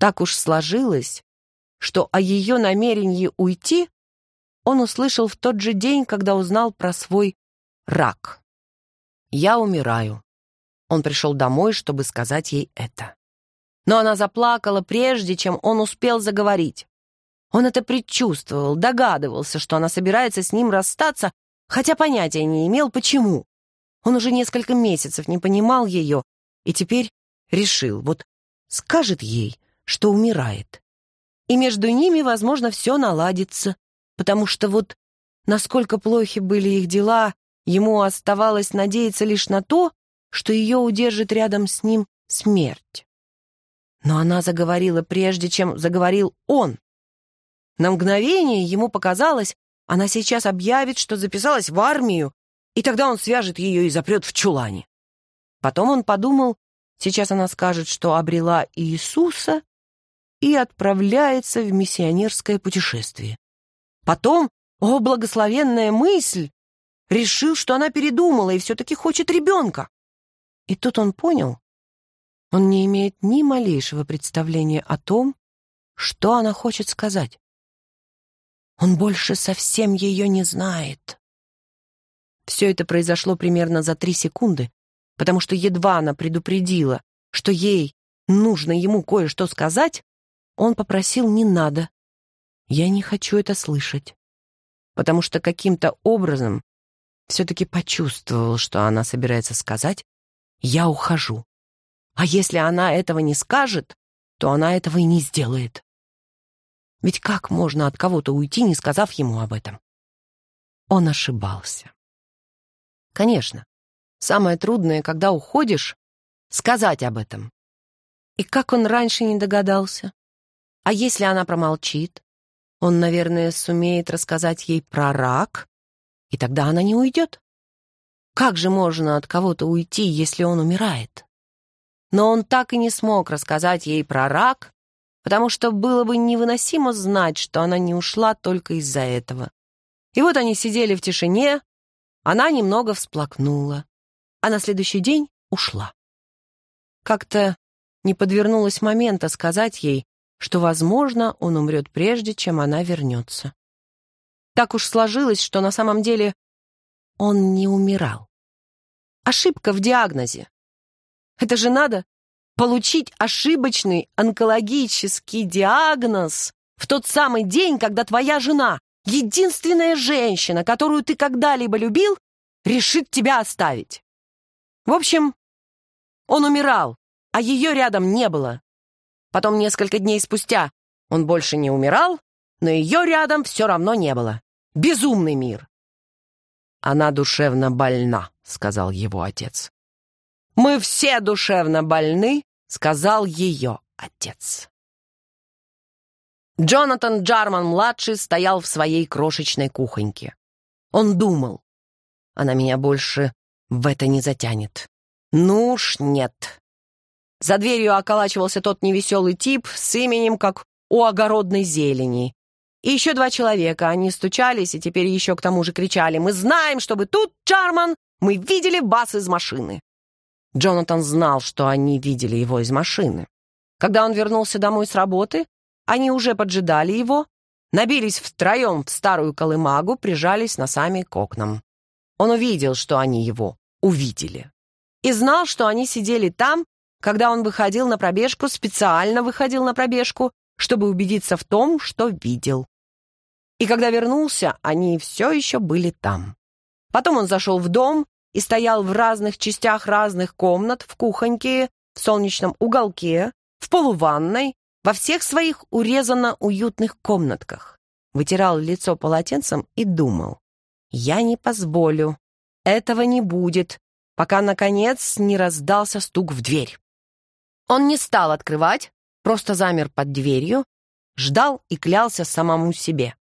Так уж сложилось, что о ее намерении уйти он услышал в тот же день, когда узнал про свой рак. «Я умираю». Он пришел домой, чтобы сказать ей это. Но она заплакала, прежде чем он успел заговорить. Он это предчувствовал, догадывался, что она собирается с ним расстаться, хотя понятия не имел, почему. Он уже несколько месяцев не понимал ее и теперь решил, вот скажет ей, что умирает. И между ними, возможно, все наладится, потому что вот насколько плохи были их дела, ему оставалось надеяться лишь на то, что ее удержит рядом с ним смерть. Но она заговорила прежде, чем заговорил он. На мгновение ему показалось, она сейчас объявит, что записалась в армию, и тогда он свяжет ее и запрет в чулане. Потом он подумал, сейчас она скажет, что обрела Иисуса, и отправляется в миссионерское путешествие. Потом, о, благословенная мысль, решил, что она передумала и все-таки хочет ребенка. И тут он понял, он не имеет ни малейшего представления о том, что она хочет сказать. Он больше совсем ее не знает. Все это произошло примерно за три секунды, потому что едва она предупредила, что ей нужно ему кое-что сказать, он попросил «не надо». Я не хочу это слышать, потому что каким-то образом все-таки почувствовал, что она собирается сказать «я ухожу». А если она этого не скажет, то она этого и не сделает. Ведь как можно от кого-то уйти, не сказав ему об этом? Он ошибался. Конечно, самое трудное, когда уходишь, сказать об этом. И как он раньше не догадался? А если она промолчит? Он, наверное, сумеет рассказать ей про рак, и тогда она не уйдет. Как же можно от кого-то уйти, если он умирает? Но он так и не смог рассказать ей про рак, потому что было бы невыносимо знать, что она не ушла только из-за этого. И вот они сидели в тишине, она немного всплакнула, а на следующий день ушла. Как-то не подвернулось момента сказать ей, что, возможно, он умрет прежде, чем она вернется. Так уж сложилось, что на самом деле он не умирал. Ошибка в диагнозе. Это же надо получить ошибочный онкологический диагноз в тот самый день, когда твоя жена, единственная женщина, которую ты когда-либо любил, решит тебя оставить. В общем, он умирал, а ее рядом не было. Потом несколько дней спустя он больше не умирал, но ее рядом все равно не было. Безумный мир!» «Она душевно больна», — сказал его отец. «Мы все душевно больны», — сказал ее отец. Джонатан Джарман-младший стоял в своей крошечной кухоньке. Он думал, она меня больше в это не затянет. Ну уж нет. За дверью околачивался тот невеселый тип с именем, как у огородной зелени. И еще два человека, они стучались и теперь еще к тому же кричали «Мы знаем, что вы тут, Чарман! Мы видели вас из машины!» Джонатан знал, что они видели его из машины. Когда он вернулся домой с работы, они уже поджидали его, набились втроем в старую колымагу, прижались носами к окнам. Он увидел, что они его увидели. И знал, что они сидели там, когда он выходил на пробежку, специально выходил на пробежку, чтобы убедиться в том, что видел. И когда вернулся, они все еще были там. Потом он зашел в дом и стоял в разных частях разных комнат, в кухоньке, в солнечном уголке, в полуванной, во всех своих урезанно уютных комнатках. Вытирал лицо полотенцем и думал. «Я не позволю. Этого не будет, пока, наконец, не раздался стук в дверь. Он не стал открывать, просто замер под дверью, ждал и клялся самому себе.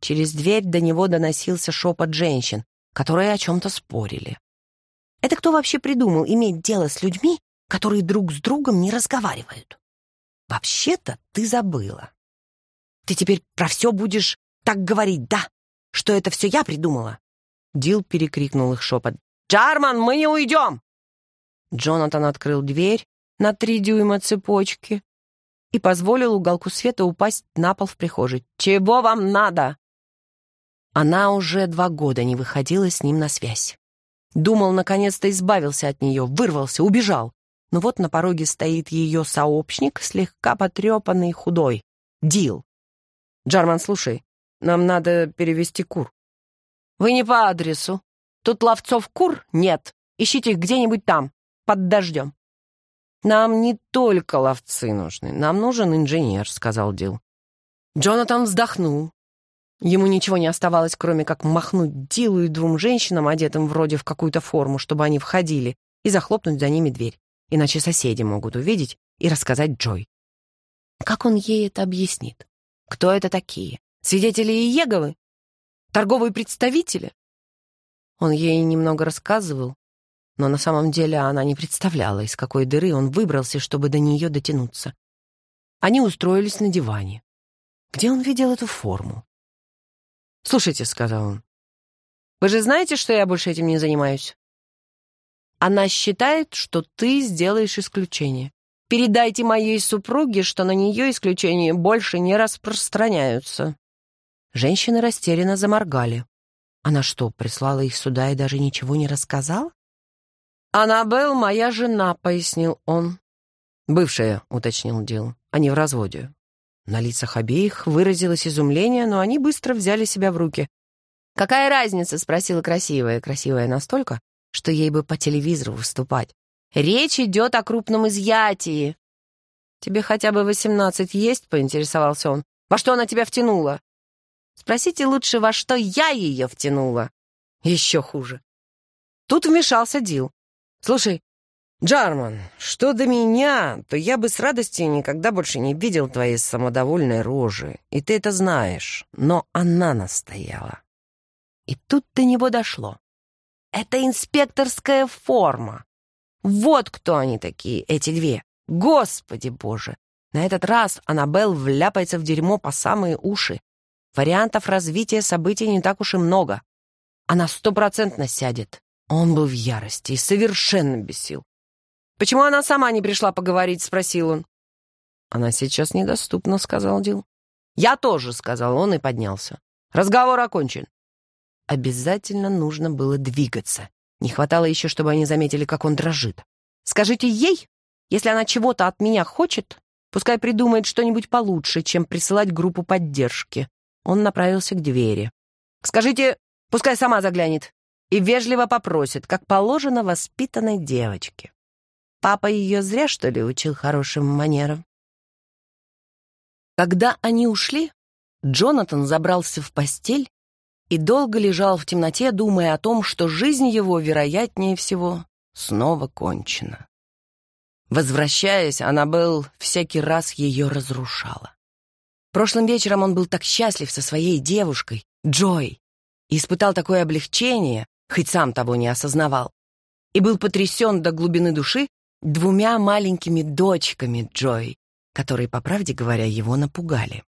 Через дверь до него доносился шепот женщин, которые о чем-то спорили. Это кто вообще придумал иметь дело с людьми, которые друг с другом не разговаривают? Вообще-то ты забыла. Ты теперь про все будешь так говорить, да? Что это все я придумала?» Дил перекрикнул их шепот. «Джарман, мы не уйдем!» Джонатан открыл дверь на три дюйма цепочки и позволил уголку света упасть на пол в прихожей. «Чего вам надо?» Она уже два года не выходила с ним на связь. Думал, наконец-то избавился от нее, вырвался, убежал. Но вот на пороге стоит ее сообщник, слегка потрепанный, худой. Дил. «Джарман, слушай, нам надо перевести кур». «Вы не по адресу. Тут ловцов кур нет. Ищите их где-нибудь там, под дождем». «Нам не только ловцы нужны, нам нужен инженер», — сказал Дил. Джонатан вздохнул. Ему ничего не оставалось, кроме как махнуть Дилу и двум женщинам, одетым вроде в какую-то форму, чтобы они входили, и захлопнуть за ними дверь. Иначе соседи могут увидеть и рассказать Джой. Как он ей это объяснит? Кто это такие? Свидетели Иеговы? Торговые представители? Он ей немного рассказывал, но на самом деле она не представляла, из какой дыры он выбрался, чтобы до нее дотянуться. Они устроились на диване. Где он видел эту форму? «Слушайте», — сказал он, — «вы же знаете, что я больше этим не занимаюсь?» «Она считает, что ты сделаешь исключение. Передайте моей супруге, что на нее исключения больше не распространяются». Женщины растерянно заморгали. Она что, прислала их сюда и даже ничего не рассказала? «Аннабелл моя жена», — пояснил он. «Бывшая», — уточнил Дил. «Они в разводе». На лицах обеих выразилось изумление, но они быстро взяли себя в руки. «Какая разница?» — спросила красивая. Красивая настолько, что ей бы по телевизору выступать. «Речь идет о крупном изъятии». «Тебе хотя бы восемнадцать есть?» — поинтересовался он. «Во что она тебя втянула?» «Спросите лучше, во что я ее втянула?» «Еще хуже». Тут вмешался Дил. Слушай, Джарман, что до меня, то я бы с радостью никогда больше не видел твоей самодовольной рожи, и ты это знаешь, но она настояла. И тут до него дошло. Это инспекторская форма. Вот кто они такие, эти две. Господи боже! На этот раз Аннабелл вляпается в дерьмо по самые уши. Вариантов развития событий не так уж и много. Она стопроцентно сядет. Он был в ярости и совершенно бесил. «Почему она сама не пришла поговорить?» — спросил он. «Она сейчас недоступна», — сказал Дил. «Я тоже», — сказал он и поднялся. «Разговор окончен». Обязательно нужно было двигаться. Не хватало еще, чтобы они заметили, как он дрожит. «Скажите ей, если она чего-то от меня хочет, пускай придумает что-нибудь получше, чем присылать группу поддержки». Он направился к двери. «Скажите, пускай сама заглянет и вежливо попросит, как положено воспитанной девочке. Папа ее зря, что ли, учил хорошим манерам. Когда они ушли, Джонатан забрался в постель и долго лежал в темноте, думая о том, что жизнь его, вероятнее всего, снова кончена. Возвращаясь, она был всякий раз ее разрушала. Прошлым вечером он был так счастлив со своей девушкой, Джой, и испытал такое облегчение, хоть сам того не осознавал, и был потрясен до глубины души двумя маленькими дочками Джой, которые, по правде говоря, его напугали.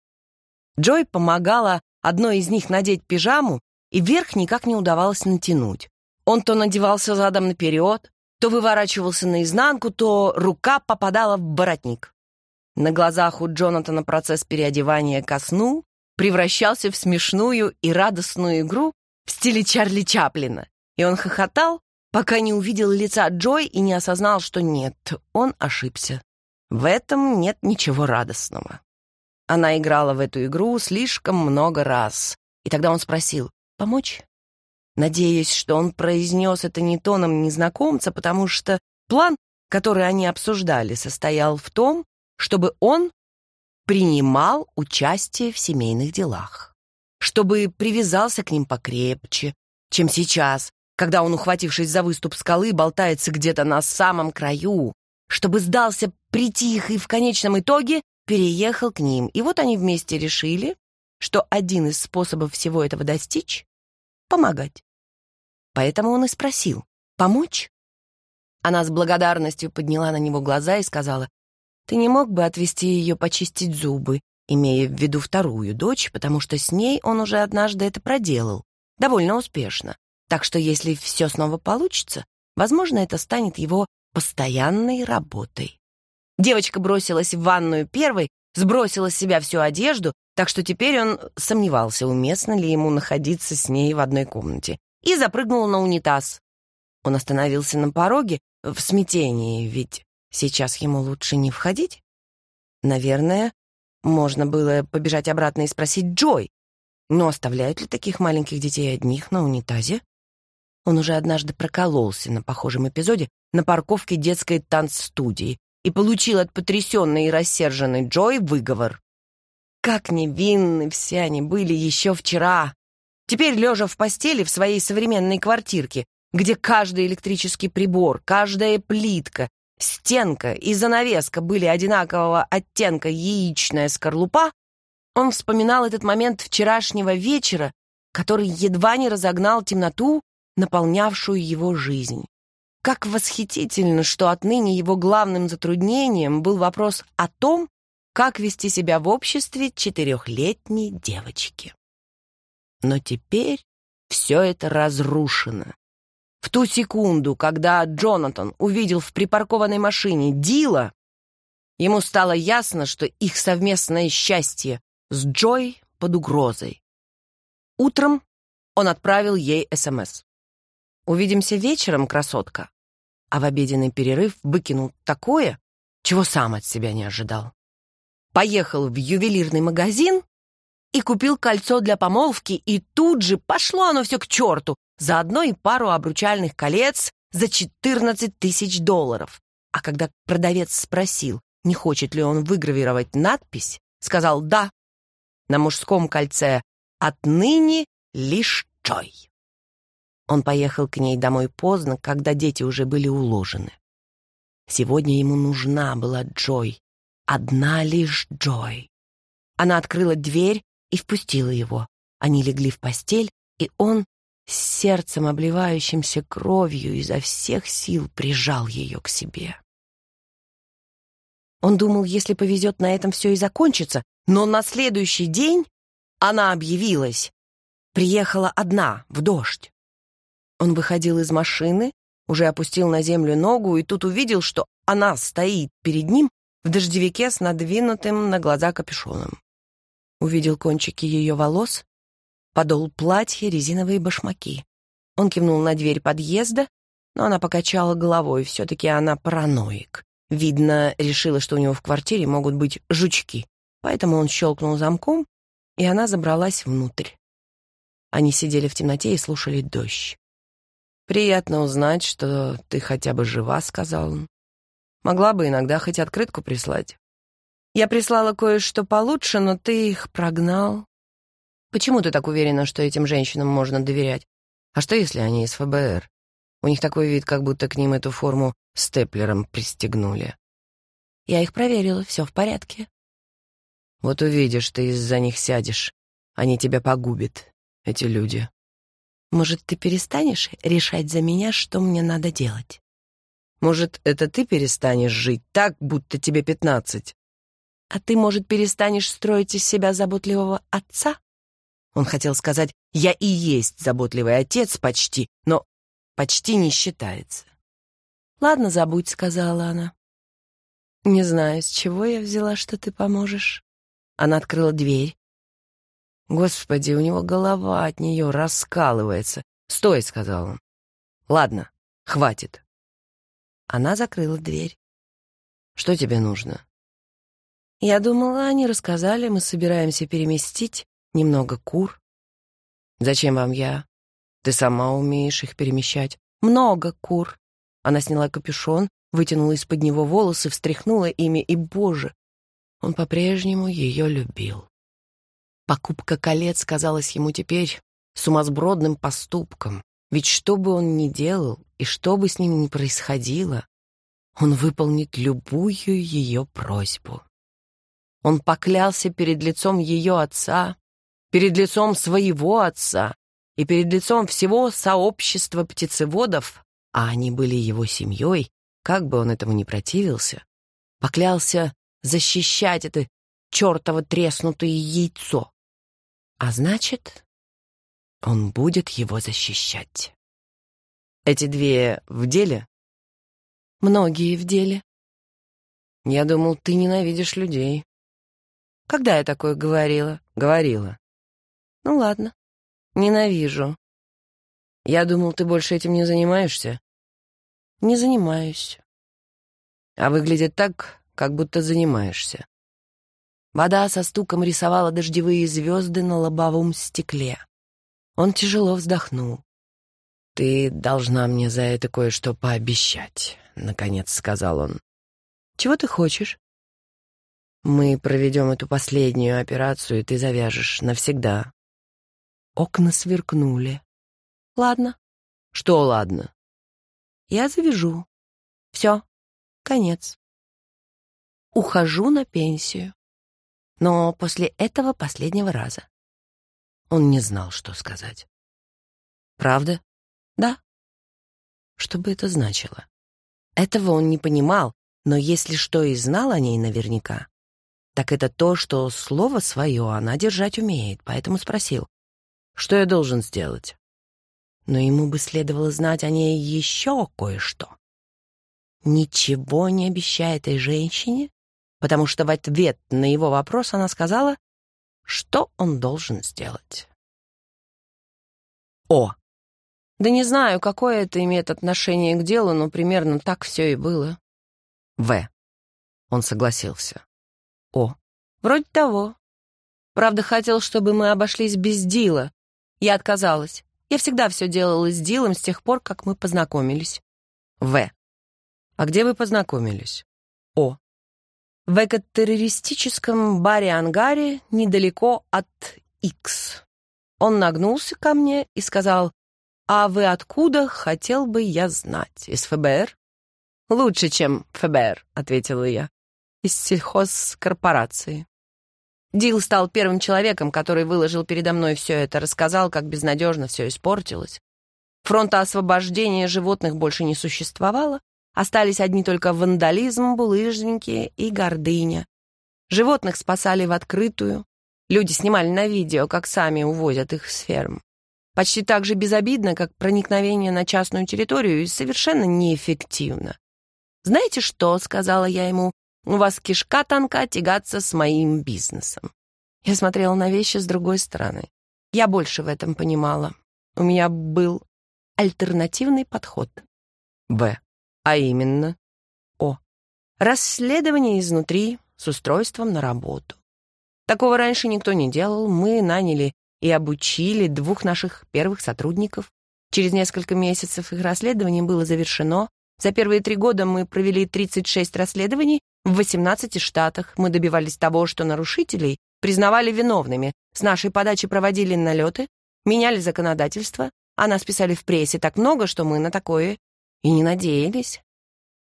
Джой помогала одной из них надеть пижаму, и верх никак не удавалось натянуть. Он то надевался задом наперед, то выворачивался наизнанку, то рука попадала в воротник. На глазах у Джонатана процесс переодевания ко сну превращался в смешную и радостную игру, в стиле Чарли Чаплина. И он хохотал, пока не увидел лица Джой и не осознал, что нет, он ошибся. В этом нет ничего радостного. Она играла в эту игру слишком много раз. И тогда он спросил «Помочь?». Надеясь, что он произнес это не тоном незнакомца, потому что план, который они обсуждали, состоял в том, чтобы он принимал участие в семейных делах чтобы привязался к ним покрепче, чем сейчас, когда он, ухватившись за выступ скалы, болтается где-то на самом краю, чтобы сдался, притих и в конечном итоге переехал к ним. И вот они вместе решили, что один из способов всего этого достичь — помогать. Поэтому он и спросил, помочь? Она с благодарностью подняла на него глаза и сказала, «Ты не мог бы отвезти ее почистить зубы? имея в виду вторую дочь, потому что с ней он уже однажды это проделал, довольно успешно. Так что если все снова получится, возможно, это станет его постоянной работой. Девочка бросилась в ванную первой, сбросила с себя всю одежду, так что теперь он сомневался, уместно ли ему находиться с ней в одной комнате, и запрыгнул на унитаз. Он остановился на пороге в смятении, ведь сейчас ему лучше не входить. Наверное, можно было побежать обратно и спросить Джой, но оставляют ли таких маленьких детей одних на унитазе? Он уже однажды прокололся на похожем эпизоде на парковке детской танцстудии и получил от потрясенной и рассерженной Джой выговор. Как невинны все они были еще вчера! Теперь, лежа в постели в своей современной квартирке, где каждый электрический прибор, каждая плитка, стенка и занавеска были одинакового оттенка яичная скорлупа, он вспоминал этот момент вчерашнего вечера, который едва не разогнал темноту, наполнявшую его жизнь. Как восхитительно, что отныне его главным затруднением был вопрос о том, как вести себя в обществе четырехлетней девочки. Но теперь все это разрушено. В ту секунду, когда Джонатан увидел в припаркованной машине Дила, ему стало ясно, что их совместное счастье с Джой под угрозой. Утром он отправил ей СМС. «Увидимся вечером, красотка», а в обеденный перерыв выкинул такое, чего сам от себя не ожидал. Поехал в ювелирный магазин и купил кольцо для помолвки, и тут же пошло оно все к черту, заодно и пару обручальных колец за 14 тысяч долларов. А когда продавец спросил, не хочет ли он выгравировать надпись, сказал «да». На мужском кольце «Отныне лишь Чой». Он поехал к ней домой поздно, когда дети уже были уложены. Сегодня ему нужна была Джой, одна лишь Джой. Она открыла дверь и впустила его. Они легли в постель, и он, с сердцем обливающимся кровью, изо всех сил прижал ее к себе. Он думал, если повезет, на этом все и закончится, но на следующий день она объявилась. Приехала одна, в дождь. Он выходил из машины, уже опустил на землю ногу и тут увидел, что она стоит перед ним в дождевике с надвинутым на глаза капюшоном увидел кончики ее волос, подол платья, резиновые башмаки. Он кивнул на дверь подъезда, но она покачала головой, все-таки она параноик. Видно, решила, что у него в квартире могут быть жучки, поэтому он щелкнул замком, и она забралась внутрь. Они сидели в темноте и слушали дождь. «Приятно узнать, что ты хотя бы жива», — сказал он. «Могла бы иногда хоть открытку прислать. Я прислала кое-что получше, но ты их прогнал. Почему ты так уверена, что этим женщинам можно доверять? А что, если они из ФБР? У них такой вид, как будто к ним эту форму степлером пристегнули. Я их проверила, все в порядке. Вот увидишь, ты из-за них сядешь. Они тебя погубят, эти люди. Может, ты перестанешь решать за меня, что мне надо делать? Может, это ты перестанешь жить так, будто тебе пятнадцать? а ты, может, перестанешь строить из себя заботливого отца?» Он хотел сказать «Я и есть заботливый отец почти, но почти не считается». «Ладно, забудь», — сказала она. «Не знаю, с чего я взяла, что ты поможешь». Она открыла дверь. «Господи, у него голова от нее раскалывается. Стой», — сказал он. «Ладно, хватит». Она закрыла дверь. «Что тебе нужно?» Я думала, они рассказали, мы собираемся переместить немного кур. Зачем вам я? Ты сама умеешь их перемещать. Много кур. Она сняла капюшон, вытянула из-под него волосы, встряхнула ими, и, боже, он по-прежнему ее любил. Покупка колец казалась ему теперь сумасбродным поступком, ведь что бы он ни делал и что бы с ним ни происходило, он выполнит любую ее просьбу. Он поклялся перед лицом ее отца, перед лицом своего отца и перед лицом всего сообщества птицеводов, а они были его семьей, как бы он этому ни противился, поклялся защищать это чертово треснутое яйцо. А значит, он будет его защищать. Эти две в деле? Многие в деле. Я думал, ты ненавидишь людей. Когда я такое говорила? Говорила. Ну ладно. Ненавижу. Я думал, ты больше этим не занимаешься. Не занимаюсь. А выглядит так, как будто занимаешься. Вода со стуком рисовала дождевые звезды на лобовом стекле. Он тяжело вздохнул. «Ты должна мне за это кое-что пообещать», — наконец сказал он. «Чего ты хочешь?» Мы проведем эту последнюю операцию, и ты завяжешь навсегда. Окна сверкнули. Ладно. Что ладно? Я завяжу. Все. Конец. Ухожу на пенсию. Но после этого последнего раза. Он не знал, что сказать. Правда? Да. Что бы это значило? Этого он не понимал, но если что и знал о ней наверняка, так это то, что слово свое она держать умеет, поэтому спросил, что я должен сделать. Но ему бы следовало знать о ней еще кое-что. Ничего не обещая этой женщине, потому что в ответ на его вопрос она сказала, что он должен сделать. О! Да не знаю, какое это имеет отношение к делу, но примерно так все и было. В. Он согласился. О. Вроде того. Правда, хотел, чтобы мы обошлись без Дила. Я отказалась. Я всегда все делала с Дилом с тех пор, как мы познакомились. В. А где вы познакомились? О. В экотеррористическом баре-ангаре недалеко от X. Он нагнулся ко мне и сказал, «А вы откуда, хотел бы я знать, из ФБР?» «Лучше, чем ФБР», — ответила я из сельхозкорпорации. Дил стал первым человеком, который выложил передо мной все это, рассказал, как безнадежно все испортилось. Фронта освобождения животных больше не существовало, остались одни только вандализм, булыжники и гордыня. Животных спасали в открытую, люди снимали на видео, как сами увозят их с ферм. Почти так же безобидно, как проникновение на частную территорию и совершенно неэффективно. «Знаете что?» — сказала я ему. Ну, у вас кишка танка тягаться с моим бизнесом. Я смотрела на вещи с другой стороны. Я больше в этом понимала. У меня был альтернативный подход. В. А именно? О. Расследование изнутри с устройством на работу. Такого раньше никто не делал. Мы наняли и обучили двух наших первых сотрудников. Через несколько месяцев их расследование было завершено. За первые три года мы провели 36 расследований в 18 штатах мы добивались того, что нарушителей признавали виновными, с нашей подачи проводили налеты, меняли законодательство, а нас писали в прессе так много, что мы на такое и не надеялись.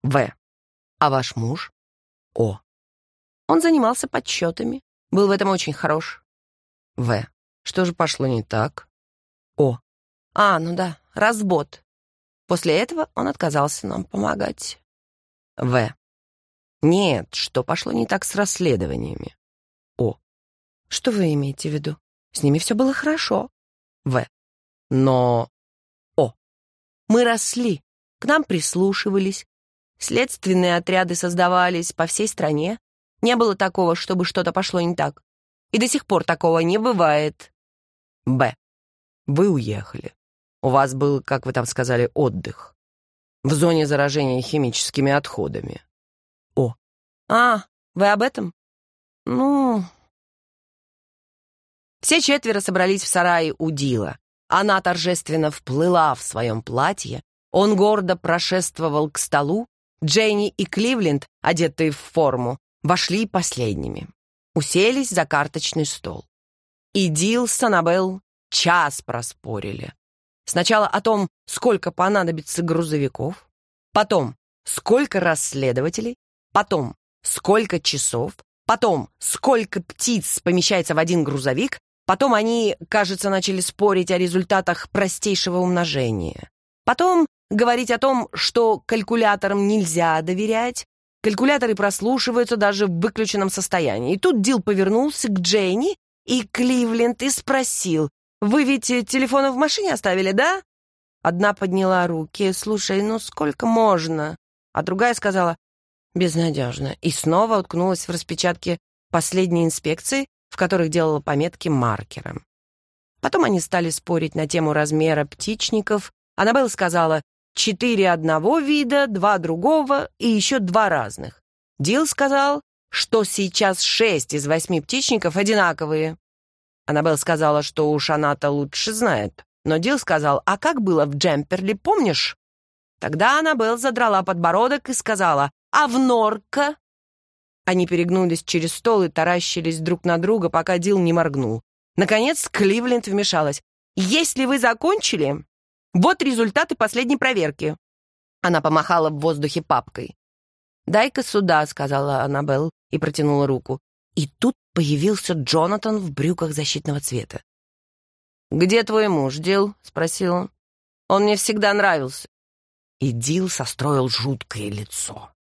В. А ваш муж? О. Он занимался подсчетами, был в этом очень хорош. В. Что же пошло не так? О. А, ну да, разбот. После этого он отказался нам помогать. В. Нет, что пошло не так с расследованиями. О. Что вы имеете в виду? С ними все было хорошо. В. Но... О. Мы росли, к нам прислушивались, следственные отряды создавались по всей стране. Не было такого, чтобы что-то пошло не так. И до сих пор такого не бывает. Б. Вы уехали. У вас был, как вы там сказали, отдых. В зоне заражения химическими отходами. «А, вы об этом? Ну...» Все четверо собрались в сарае у Дила. Она торжественно вплыла в своем платье, он гордо прошествовал к столу, Дженни и Кливленд, одетые в форму, вошли последними. Уселись за карточный стол. И Дил с Аннабелл час проспорили. Сначала о том, сколько понадобится грузовиков, потом, сколько расследователей, потом, сколько часов, потом сколько птиц помещается в один грузовик, потом они, кажется, начали спорить о результатах простейшего умножения. Потом говорить о том, что калькуляторам нельзя доверять, калькуляторы прослушиваются даже в выключенном состоянии. И тут Дил повернулся к Дженни и Кливленд и спросил, «Вы ведь телефоны в машине оставили, да?» Одна подняла руки, «Слушай, ну сколько можно?» А другая сказала, Безнадежно. И снова уткнулась в распечатки последней инспекции, в которых делала пометки маркером. Потом они стали спорить на тему размера птичников. Аннабелл сказала «четыре одного вида, два другого и еще два разных». Дил сказал, что сейчас шесть из восьми птичников одинаковые. Аннабелл сказала, что уж она-то лучше знает. Но Дил сказал, а как было в Джемперли, помнишь? Тогда Аннабелл задрала подбородок и сказала, а в норка?» Они перегнулись через стол и таращились друг на друга, пока Дил не моргнул. Наконец Кливленд вмешалась. «Если вы закончили, вот результаты последней проверки». Она помахала в воздухе папкой. «Дай-ка сюда», — сказала Аннабелл и протянула руку. И тут появился Джонатан в брюках защитного цвета. «Где твой муж, Дил?» — спросил он. «Он мне всегда нравился». И Дил состроил жуткое лицо.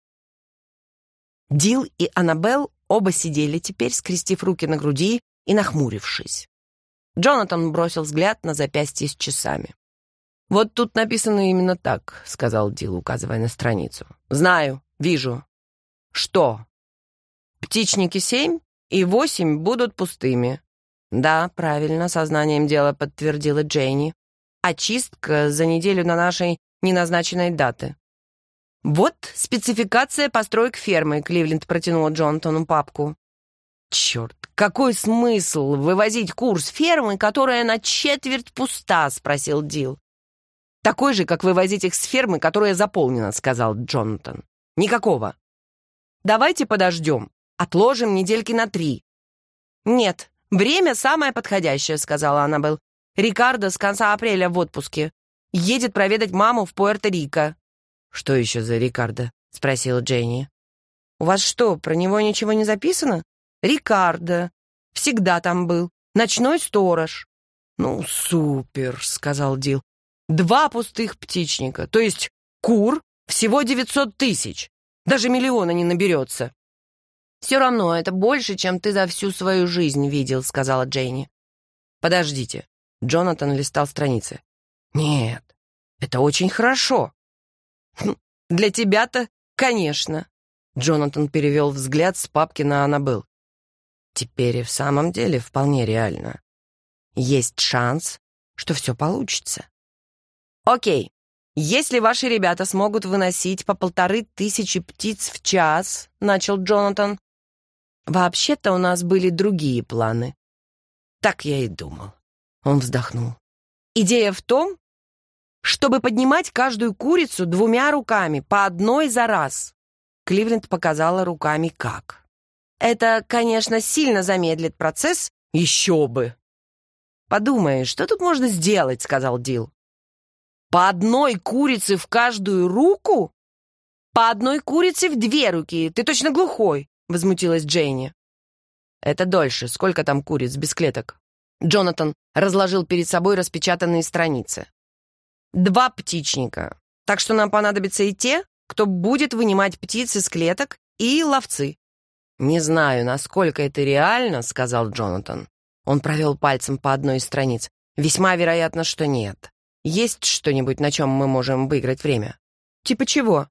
Дил и Аннабелл оба сидели теперь, скрестив руки на груди и нахмурившись. Джонатан бросил взгляд на запястье с часами. «Вот тут написано именно так», — сказал Дил, указывая на страницу. «Знаю, вижу». «Что?» «Птичники семь и восемь будут пустыми». «Да, правильно», — сознанием дела подтвердила Джейни. «Очистка за неделю на нашей неназначенной даты. «Вот спецификация построек фермы», — Кливленд протянул Джонатану папку. «Черт, какой смысл вывозить курс фермы, которая на четверть пуста?» — спросил Дил. «Такой же, как вывозить их с фермы, которая заполнена», — сказал Джонатан. «Никакого. Давайте подождем. Отложим недельки на три». «Нет, время самое подходящее», — сказала Аннабелл. «Рикардо с конца апреля в отпуске. Едет проведать маму в Пуэрто-Рико. «Что еще за Рикардо?» — спросила Дженни. «У вас что, про него ничего не записано?» «Рикардо. Всегда там был. Ночной сторож». «Ну, супер!» — сказал Дил. «Два пустых птичника, то есть кур, всего 900 тысяч. Даже миллиона не наберется». «Все равно это больше, чем ты за всю свою жизнь видел», — сказала Дженни. «Подождите». Джонатан листал страницы. «Нет, это очень хорошо. «Для тебя-то, конечно», — Джонатан перевел взгляд с папки на Аннабелл. «Теперь и в самом деле вполне реально. Есть шанс, что все получится». «Окей, если ваши ребята смогут выносить по полторы тысячи птиц в час», — начал Джонатан. «Вообще-то у нас были другие планы». «Так я и думал», — он вздохнул. «Идея в том, чтобы поднимать каждую курицу двумя руками, по одной за раз. Кливленд показала руками как. Это, конечно, сильно замедлит процесс. Еще бы. Подумай, что тут можно сделать, сказал Дил. По одной курице в каждую руку? По одной курице в две руки. Ты точно глухой, возмутилась Джейни. Это дольше. Сколько там куриц без клеток? Джонатан разложил перед собой распечатанные страницы два птичника. Так что нам понадобятся и те, кто будет вынимать птиц из клеток, и ловцы. «Не знаю, насколько это реально», — сказал Джонатан. Он провел пальцем по одной из страниц. «Весьма вероятно, что нет. Есть что-нибудь, на чем мы можем выиграть время?» «Типа чего?»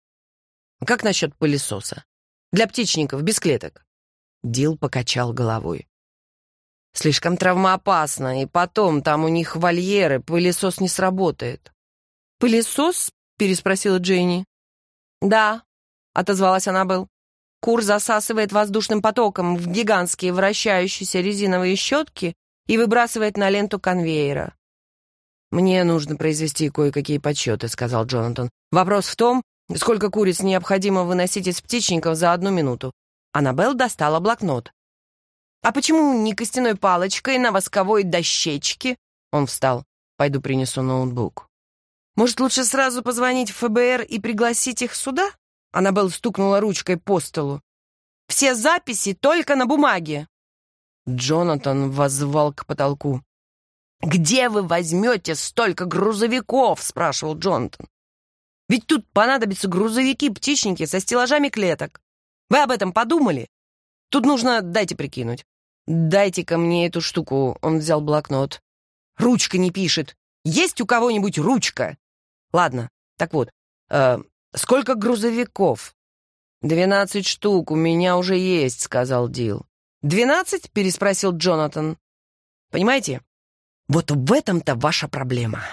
«Как насчет пылесоса? Для птичников, без клеток?» Дил покачал головой. «Слишком травмоопасно, и потом там у них вольеры, пылесос не сработает». «Пылесос?» — переспросила Дженни. «Да», — отозвалась она. Аннабелл. «Кур засасывает воздушным потоком в гигантские вращающиеся резиновые щетки и выбрасывает на ленту конвейера». «Мне нужно произвести кое-какие подсчеты», — сказал Джонатан. «Вопрос в том, сколько куриц необходимо выносить из птичников за одну минуту». Аннабелл достала блокнот. «А почему не костяной палочкой на восковой дощечке?» Он встал. «Пойду принесу ноутбук». Может, лучше сразу позвонить в ФБР и пригласить их сюда?» Аннабелл стукнула ручкой по столу. «Все записи только на бумаге!» Джонатан воззвал к потолку. «Где вы возьмете столько грузовиков?» — спрашивал Джонатан. «Ведь тут понадобятся грузовики-птичники со стеллажами клеток. Вы об этом подумали? Тут нужно... Дайте прикинуть. Дайте-ка мне эту штуку». Он взял блокнот. «Ручка не пишет. Есть у кого-нибудь ручка?» Ладно, так вот, э, сколько грузовиков? «Двенадцать штук у меня уже есть», — сказал Дил. «Двенадцать?» — переспросил Джонатан. «Понимаете, вот в этом-то ваша проблема.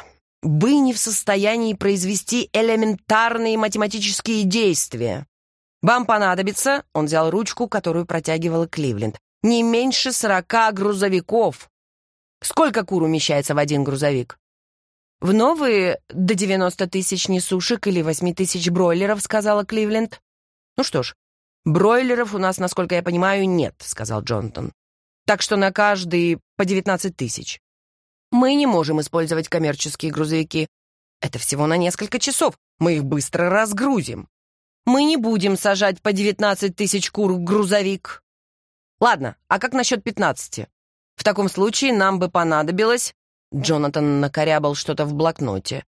Вы не в состоянии произвести элементарные математические действия. Вам понадобится...» — он взял ручку, которую протягивала Кливленд. «Не меньше сорока грузовиков». «Сколько кур умещается в один грузовик?» «В новые до 90 тысяч несушек или 8 тысяч бройлеров», — сказала Кливленд. «Ну что ж, бройлеров у нас, насколько я понимаю, нет», — сказал Джонтон. «Так что на каждый по 19 тысяч. Мы не можем использовать коммерческие грузовики. Это всего на несколько часов. Мы их быстро разгрузим. Мы не будем сажать по 19 тысяч кур в грузовик. Ладно, а как насчет 15? В таком случае нам бы понадобилось Джонатан накорябал что-то в блокноте.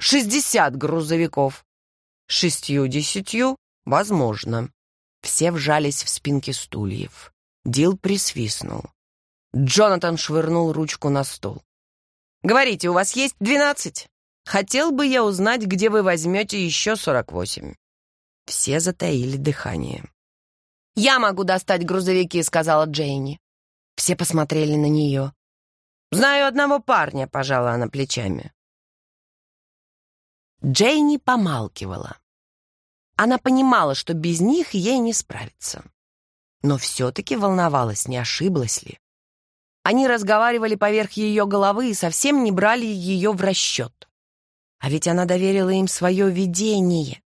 «Шестьдесят грузовиков!» «Шестью десятью? Возможно». Все вжались в спинки стульев. Дил присвистнул. Джонатан швырнул ручку на стол. «Говорите, у вас есть двенадцать? Хотел бы я узнать, где вы возьмете еще сорок восемь». Все затаили дыхание. «Я могу достать грузовики», — сказала Джейни. Все посмотрели на нее. Знаю одного парня», — пожала она плечами. Джейни помалкивала. Она понимала, что без них ей не справиться. Но все-таки волновалась, не ошиблась ли. Они разговаривали поверх ее головы и совсем не брали ее в расчет. А ведь она доверила им свое видение.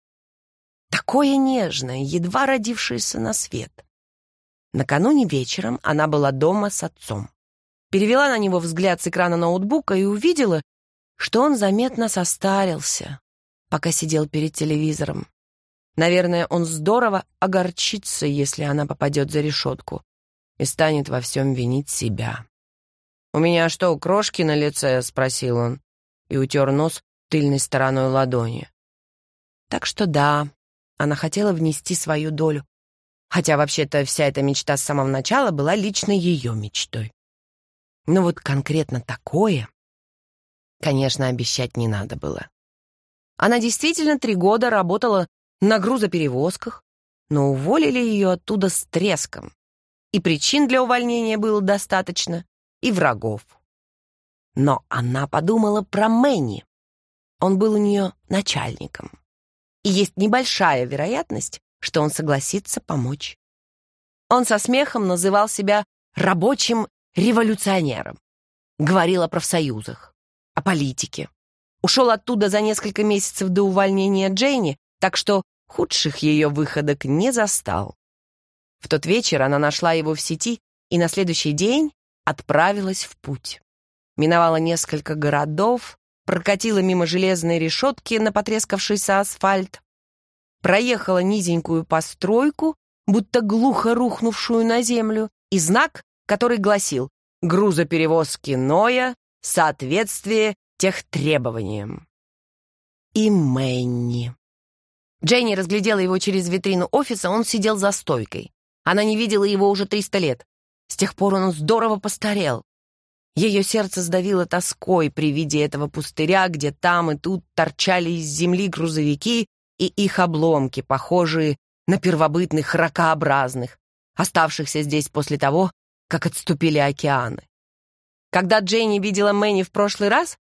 Такое нежное, едва родившееся на свет. Накануне вечером она была дома с отцом перевела на него взгляд с экрана ноутбука и увидела, что он заметно состарился, пока сидел перед телевизором. Наверное, он здорово огорчится, если она попадет за решетку и станет во всем винить себя. «У меня что, крошки на лице?» — спросил он и утер нос тыльной стороной ладони. Так что да, она хотела внести свою долю, хотя вообще-то вся эта мечта с самого начала была лично ее мечтой. Но вот конкретно такое, конечно, обещать не надо было. Она действительно три года работала на грузоперевозках, но уволили ее оттуда с треском. И причин для увольнения было достаточно, и врагов. Но она подумала про Мэнни. Он был у нее начальником. И есть небольшая вероятность, что он согласится помочь. Он со смехом называл себя рабочим революционером. Говорил о профсоюзах, о политике. Ушел оттуда за несколько месяцев до увольнения Дженни, так что худших ее выходок не застал. В тот вечер она нашла его в сети и на следующий день отправилась в путь. Миновала несколько городов, прокатила мимо железной решетки на потрескавшийся асфальт, проехала низенькую постройку, будто глухо рухнувшую на землю, и знак который гласил «Грузоперевозки Ноя в соответствии тех требованиям». И Мэнни. Дженни разглядела его через витрину офиса, он сидел за стойкой. Она не видела его уже 300 лет. С тех пор он здорово постарел. Ее сердце сдавило тоской при виде этого пустыря, где там и тут торчали из земли грузовики и их обломки, похожие на первобытных ракообразных, оставшихся здесь после того, как отступили океаны. Когда Дженни видела Мэнни в прошлый раз,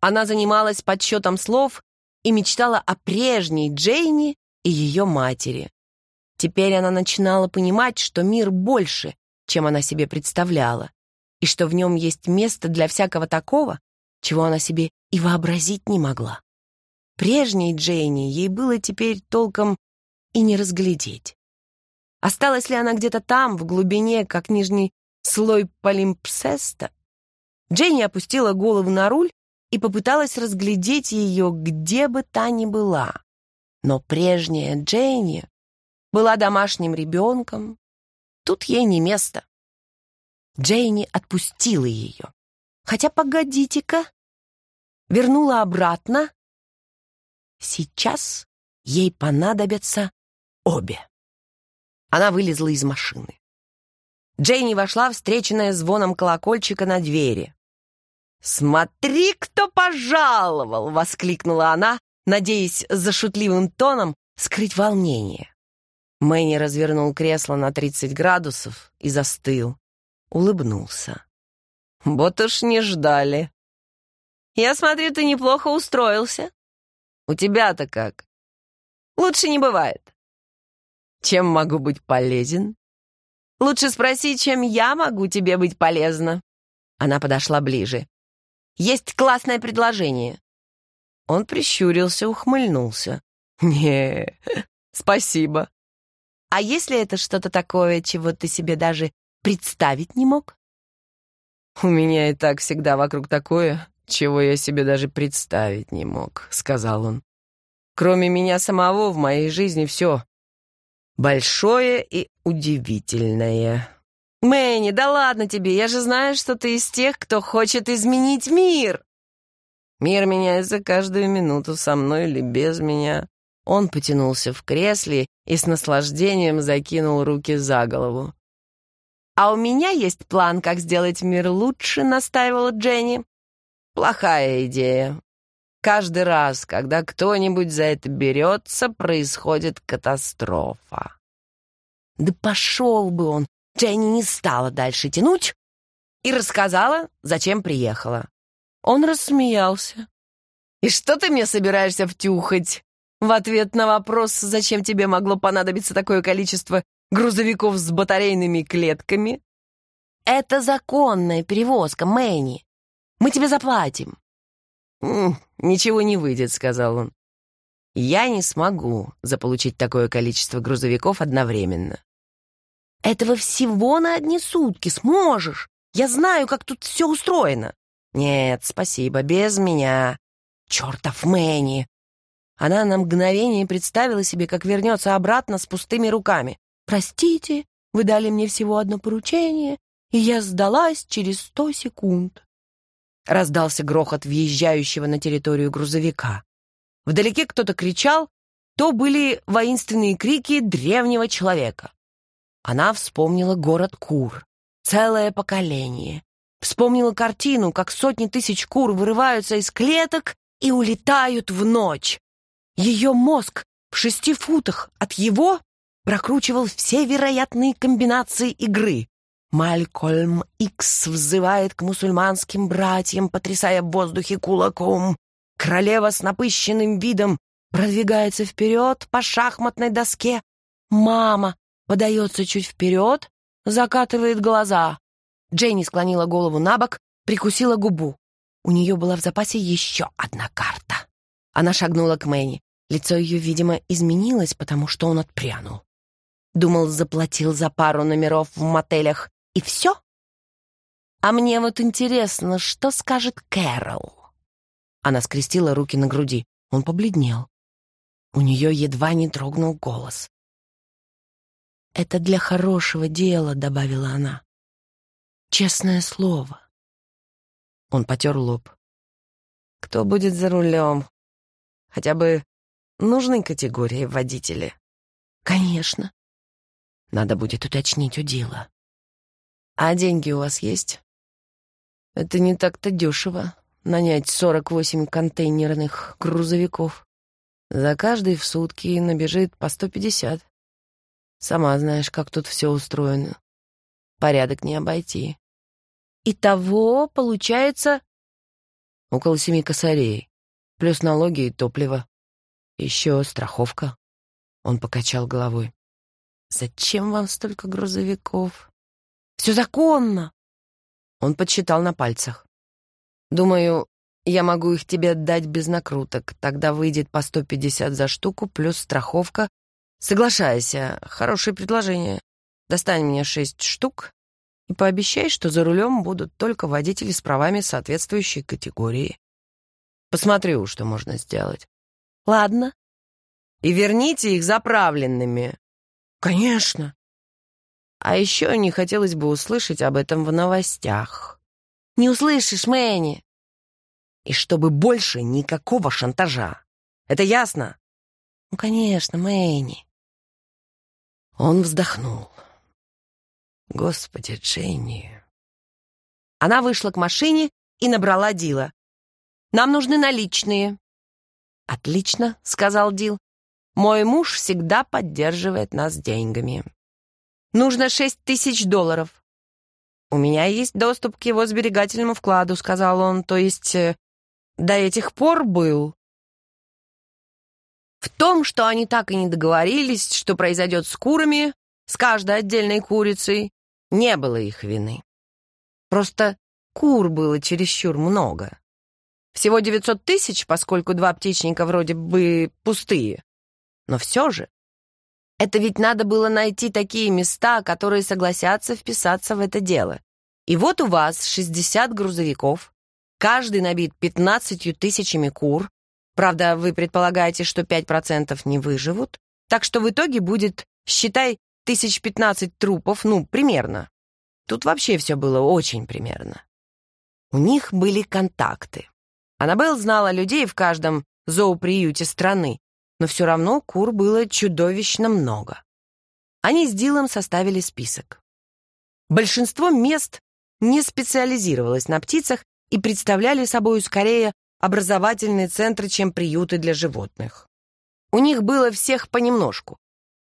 она занималась подсчетом слов и мечтала о прежней Джейни и ее матери. Теперь она начинала понимать, что мир больше, чем она себе представляла, и что в нем есть место для всякого такого, чего она себе и вообразить не могла. Прежней Джейни ей было теперь толком и не разглядеть. Осталась ли она где-то там, в глубине, как нижний слой полимпсеста, Дженни опустила голову на руль и попыталась разглядеть ее, где бы та ни была. Но прежняя Дженни была домашним ребенком. Тут ей не место. Дженни отпустила ее. Хотя, погодите-ка, вернула обратно. Сейчас ей понадобятся обе. Она вылезла из машины. Джейни вошла, встреченная звоном колокольчика на двери. «Смотри, кто пожаловал!» — воскликнула она, надеясь за шутливым тоном скрыть волнение. Мэнни развернул кресло на 30 градусов и застыл. Улыбнулся. «Вот уж не ждали!» «Я смотрю, ты неплохо устроился. У тебя-то как?» «Лучше не бывает». «Чем могу быть полезен?» Лучше спроси, чем я могу тебе быть полезна». Она подошла ближе. «Есть классное предложение». Он прищурился, ухмыльнулся. «Не, спасибо». «А если это что-то такое, чего ты себе даже представить не мог?» «У меня и так всегда вокруг такое, чего я себе даже представить не мог», — сказал он. «Кроме меня самого в моей жизни все большое и удивительное. Мэнни, да ладно тебе, я же знаю, что ты из тех, кто хочет изменить мир. Мир меняется каждую минуту, со мной или без меня. Он потянулся в кресле и с наслаждением закинул руки за голову. «А у меня есть план, как сделать мир лучше», — настаивала Дженни. «Плохая идея», Каждый раз, когда кто-нибудь за это берется, происходит катастрофа. Да пошел бы он! Дженни не стала дальше тянуть и рассказала, зачем приехала. Он рассмеялся. «И что ты мне собираешься втюхать?» В ответ на вопрос, зачем тебе могло понадобиться такое количество грузовиков с батарейными клетками? «Это законная перевозка, Мэнни. Мы тебе заплатим. «Ничего не выйдет», — сказал он. «Я не смогу заполучить такое количество грузовиков одновременно». «Этого всего на одни сутки сможешь. Я знаю, как тут все устроено». «Нет, спасибо, без меня. Чертов Мэнни!» Она на мгновение представила себе, как вернется обратно с пустыми руками. «Простите, вы дали мне всего одно поручение, и я сдалась через сто секунд». Раздался грохот въезжающего на территорию грузовика. Вдалеке кто-то кричал, то были воинственные крики древнего человека. Она вспомнила город Кур, целое поколение. Вспомнила картину, как сотни тысяч кур вырываются из клеток и улетают в ночь. Ее мозг в шести футах от его прокручивал все вероятные комбинации игры. Малькольм Икс взывает к мусульманским братьям, потрясая в воздухе кулаком. Королева с напыщенным видом продвигается вперед по шахматной доске. Мама подается чуть вперед, закатывает глаза. Дженни склонила голову на бок, прикусила губу. У нее была в запасе еще одна карта. Она шагнула к Мэнни. Лицо ее, видимо, изменилось, потому что он отпрянул. Думал, заплатил за пару номеров в мотелях и все? А мне вот интересно, что скажет Кэрол? Она скрестила руки на груди. Он побледнел. У нее едва не дрогнул голос. «Это для хорошего дела», — добавила она. «Честное слово». Он потер лоб. «Кто будет за рулем? Хотя бы нужной категории водители?» «Конечно». Надо будет уточнить у дела. «А деньги у вас есть?» «Это не так-то дешево. Нанять 48 контейнерных грузовиков. За каждый в сутки набежит по 150. Сама знаешь, как тут все устроено. Порядок не обойти». «Итого, получается...» «Около семи косарей. Плюс налоги и топливо. Еще страховка». Он покачал головой. «Зачем вам столько грузовиков?» Все законно!» Он подсчитал на пальцах. «Думаю, я могу их тебе отдать без накруток. Тогда выйдет по 150 за штуку плюс страховка. Соглашайся, хорошее предложение. Достань мне шесть штук и пообещай, что за рулем будут только водители с правами соответствующей категории. Посмотрю, что можно сделать. Ладно. И верните их заправленными. Конечно. А еще не хотелось бы услышать об этом в новостях. «Не услышишь, Мэнни!» «И чтобы больше никакого шантажа! Это ясно?» «Ну, конечно, Мэнни!» Он вздохнул. «Господи, Дженни!» Она вышла к машине и набрала Дила. «Нам нужны наличные». «Отлично», — сказал Дил. «Мой муж всегда поддерживает нас деньгами». Нужно шесть тысяч долларов». «У меня есть доступ к его сберегательному вкладу», — сказал он, — «то есть э, до этих пор был». В том, что они так и не договорились, что произойдет с курами, с каждой отдельной курицей, не было их вины. Просто кур было чересчур много. Всего 900 тысяч, поскольку два птичника вроде бы пустые. Но все же это ведь надо было найти такие места, которые согласятся вписаться в это дело. И вот у вас 60 грузовиков, каждый набит 15 тысячами кур. Правда, вы предполагаете, что 5% не выживут. Так что в итоге будет, считай, тысяч 15 трупов, ну, примерно. Тут вообще все было очень примерно. У них были контакты. Аннабелл знала людей в каждом зооприюте страны, но все равно кур было чудовищно много. Они с Дилом составили список. Большинство мест не специализировалось на птицах и представляли собой скорее образовательные центры, чем приюты для животных. У них было всех понемножку.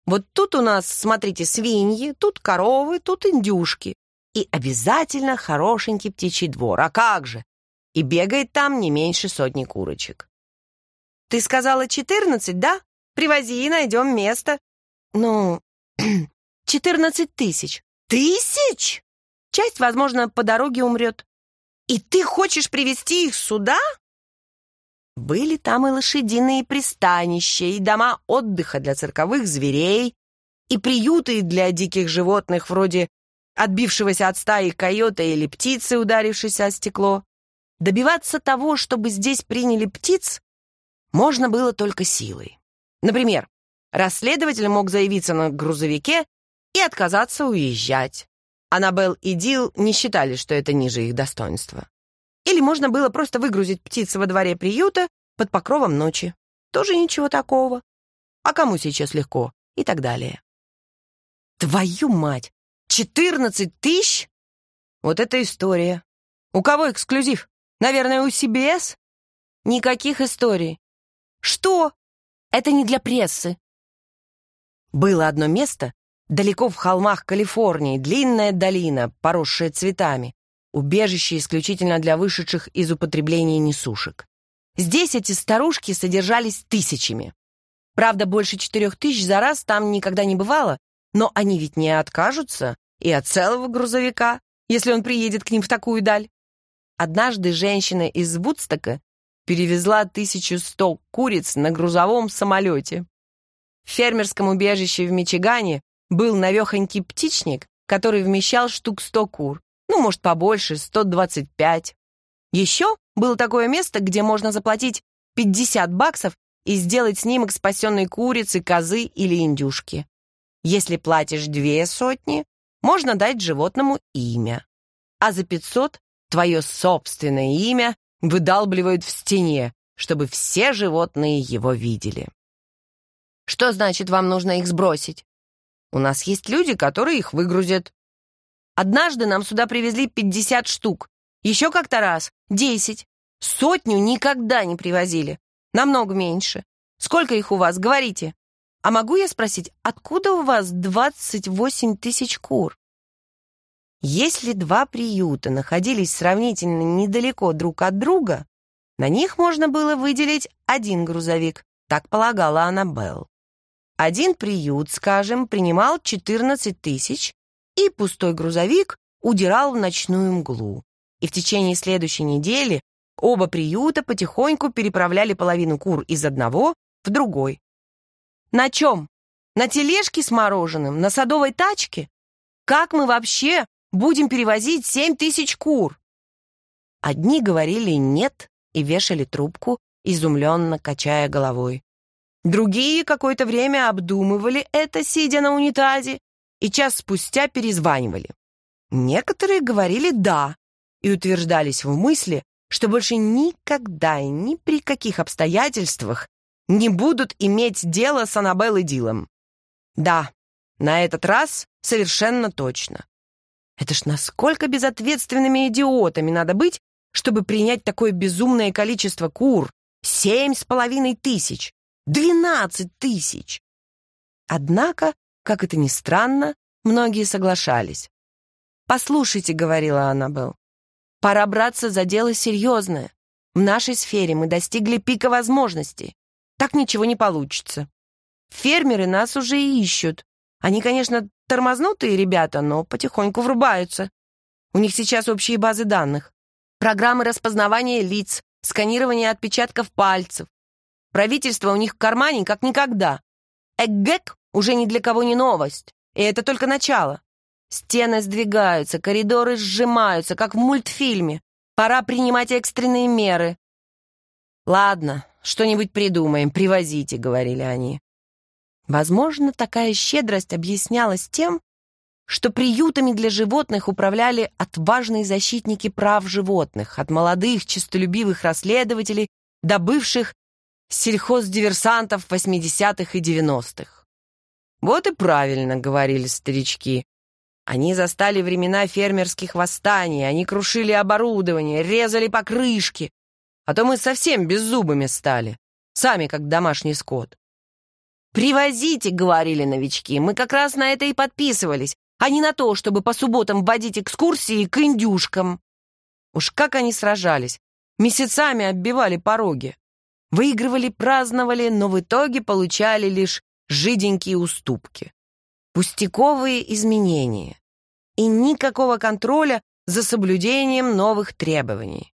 Вот тут у нас, смотрите, свиньи, тут коровы, тут индюшки. И обязательно хорошенький птичий двор. А как же? И бегает там не меньше сотни курочек. Ты сказала четырнадцать, да? Привози и найдем место. Ну, четырнадцать тысяч. Тысяч? Часть, возможно, по дороге умрет. И ты хочешь привести их сюда? Были там и лошадиные пристанища, и дома отдыха для цирковых зверей, и приюты для диких животных, вроде отбившегося от стаи койота или птицы, ударившейся о стекло. Добиваться того, чтобы здесь приняли птиц, можно было только силой. Например, расследователь мог заявиться на грузовике и отказаться уезжать. Аннабелл и Дил не считали, что это ниже их достоинства. Или можно было просто выгрузить птиц во дворе приюта под покровом ночи. Тоже ничего такого. А кому сейчас легко? И так далее. Твою мать! Четырнадцать тысяч? Вот это история. У кого эксклюзив? Наверное, у CBS? Никаких историй. Что? Это не для прессы. Было одно место, далеко в холмах Калифорнии, длинная долина, поросшая цветами, убежище исключительно для вышедших из употребления несушек. Здесь эти старушки содержались тысячами. Правда, больше четырех тысяч за раз там никогда не бывало, но они ведь не откажутся и от целого грузовика, если он приедет к ним в такую даль. Однажды женщина из Вудстока перевезла тысячу сто куриц на грузовом самолете. В фермерском убежище в Мичигане был навехонький птичник, который вмещал штук сто кур, ну, может, побольше, 125. Еще было такое место, где можно заплатить 50 баксов и сделать снимок спасенной курицы, козы или индюшки. Если платишь две сотни, можно дать животному имя. А за 500 твое собственное имя выдалбливают в стене, чтобы все животные его видели. Что значит, вам нужно их сбросить? У нас есть люди, которые их выгрузят. Однажды нам сюда привезли 50 штук. Еще как-то раз — 10. Сотню никогда не привозили. Намного меньше. Сколько их у вас, говорите? А могу я спросить, откуда у вас 28 тысяч кур? Если два приюта находились сравнительно недалеко друг от друга, на них можно было выделить один грузовик, так полагала Аннабелл. Один приют, скажем, принимал 14 тысяч, и пустой грузовик удирал в ночную мглу. И в течение следующей недели оба приюта потихоньку переправляли половину кур из одного в другой. На чем? На тележке с мороженым? На садовой тачке? Как мы вообще Будем перевозить семь тысяч кур!» Одни говорили «нет» и вешали трубку, изумленно качая головой. Другие какое-то время обдумывали это, сидя на унитазе, и час спустя перезванивали. Некоторые говорили «да» и утверждались в мысли, что больше никогда и ни при каких обстоятельствах не будут иметь дело с Аннабеллой Дилом. Да, на этот раз совершенно точно. Это ж насколько безответственными идиотами надо быть, чтобы принять такое безумное количество кур. Семь с половиной тысяч. Двенадцать тысяч. Однако, как это ни странно, многие соглашались. «Послушайте», — говорила она был, — «пора браться за дело серьезное. В нашей сфере мы достигли пика возможностей. Так ничего не получится. Фермеры нас уже и ищут. Они, конечно, тормознутые ребята, но потихоньку врубаются. У них сейчас общие базы данных. Программы распознавания лиц, сканирование отпечатков пальцев. Правительство у них в кармане как никогда. ЭГЭК уже ни для кого не новость. И это только начало. Стены сдвигаются, коридоры сжимаются, как в мультфильме. Пора принимать экстренные меры. «Ладно, что-нибудь придумаем, привозите», — говорили они. Возможно, такая щедрость объяснялась тем, что приютами для животных управляли отважные защитники прав животных, от молодых, честолюбивых расследователей до бывших сельхоздиверсантов 80-х и 90-х. Вот и правильно говорили старички. Они застали времена фермерских восстаний, они крушили оборудование, резали покрышки, а то мы совсем беззубыми стали, сами как домашний скот. «Привозите», — говорили новички, — «мы как раз на это и подписывались, а не на то, чтобы по субботам вводить экскурсии к индюшкам». Уж как они сражались, месяцами оббивали пороги. Выигрывали, праздновали, но в итоге получали лишь жиденькие уступки. Пустяковые изменения и никакого контроля за соблюдением новых требований.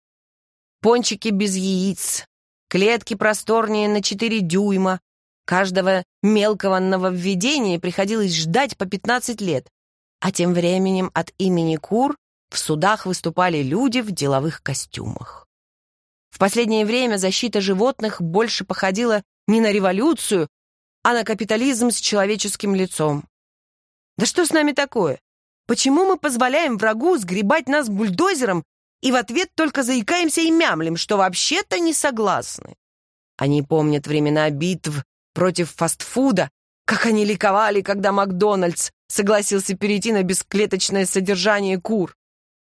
Пончики без яиц, клетки просторнее на 4 дюйма, Каждого мелкого нововведения приходилось ждать по 15 лет. А тем временем от имени Кур в судах выступали люди в деловых костюмах. В последнее время защита животных больше походила не на революцию, а на капитализм с человеческим лицом. Да что с нами такое? Почему мы позволяем врагу сгребать нас бульдозером и в ответ только заикаемся и мямлим, что вообще-то не согласны? Они помнят времена битв против фастфуда, как они ликовали, когда Макдональдс согласился перейти на бесклеточное содержание кур.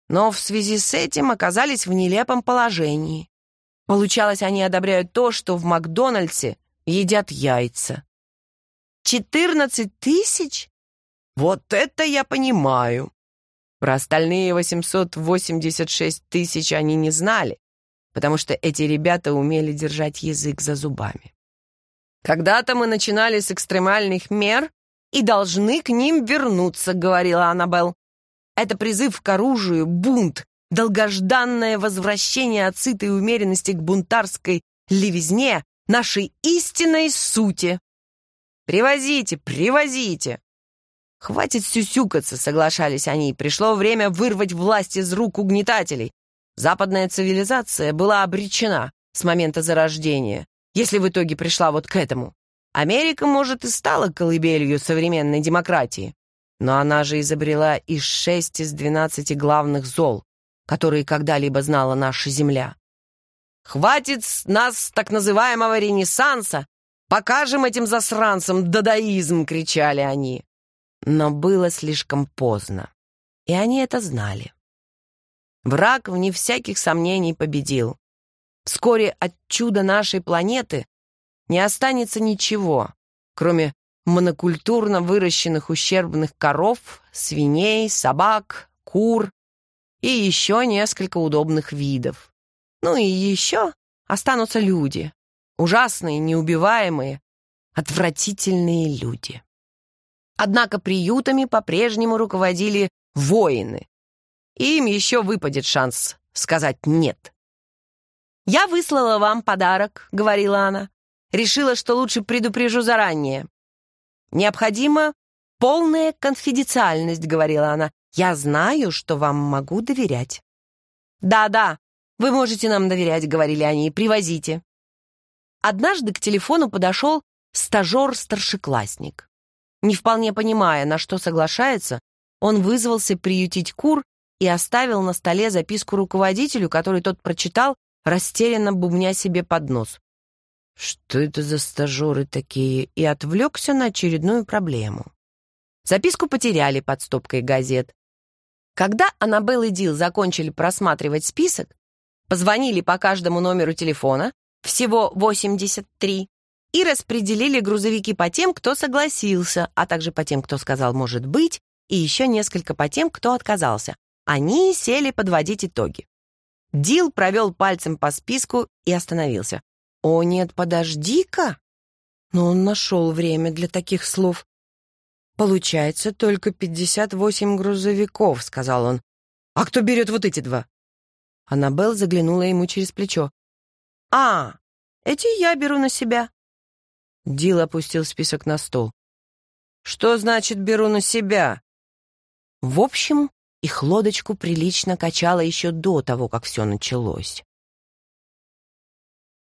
Но в связи с этим оказались в нелепом положении. Получалось, они одобряют то, что в Макдональдсе едят яйца. «Четырнадцать тысяч? Вот это я понимаю!» Про остальные 886 тысяч они не знали, потому что эти ребята умели держать язык за зубами. «Когда-то мы начинали с экстремальных мер и должны к ним вернуться», — говорила Аннабелл. «Это призыв к оружию, бунт, долгожданное возвращение от сытой умеренности к бунтарской левизне, нашей истинной сути. Привозите, привозите!» «Хватит сюсюкаться», — соглашались они. «Пришло время вырвать власть из рук угнетателей. Западная цивилизация была обречена с момента зарождения если в итоге пришла вот к этому. Америка, может, и стала колыбелью современной демократии, но она же изобрела и шесть из двенадцати главных зол, которые когда-либо знала наша Земля. Хватит нас так называемого ренессанса, покажем этим засранцам дадаизм, кричали они. Но было слишком поздно, и они это знали. Враг, вне всяких сомнений, победил. Вскоре от чуда нашей планеты не останется ничего, кроме монокультурно выращенных ущербных коров, свиней, собак, кур и еще несколько удобных видов. Ну и еще останутся люди, ужасные, неубиваемые, отвратительные люди. Однако приютами по-прежнему руководили воины. Им еще выпадет шанс сказать «нет». «Я выслала вам подарок», — говорила она. «Решила, что лучше предупрежу заранее». «Необходима полная конфиденциальность», — говорила она. «Я знаю, что вам могу доверять». «Да-да, вы можете нам доверять», — говорили они, — «привозите». Однажды к телефону подошел стажер-старшеклассник. Не вполне понимая, на что соглашается, он вызвался приютить кур и оставил на столе записку руководителю, который тот прочитал растерянно бубня себе под нос. Что это за стажеры такие? И отвлекся на очередную проблему. Записку потеряли под стопкой газет. Когда Аннабелл и Дил закончили просматривать список, позвонили по каждому номеру телефона, всего 83, и распределили грузовики по тем, кто согласился, а также по тем, кто сказал «может быть», и еще несколько по тем, кто отказался. Они сели подводить итоги. Дил провел пальцем по списку и остановился. «О нет, подожди-ка!» Но он нашел время для таких слов. «Получается, только 58 грузовиков», — сказал он. «А кто берет вот эти два?» Аннабелл заглянула ему через плечо. «А, эти я беру на себя». Дил опустил список на стол. «Что значит «беру на себя»?» «В общем, их лодочку прилично качало еще до того, как все началось.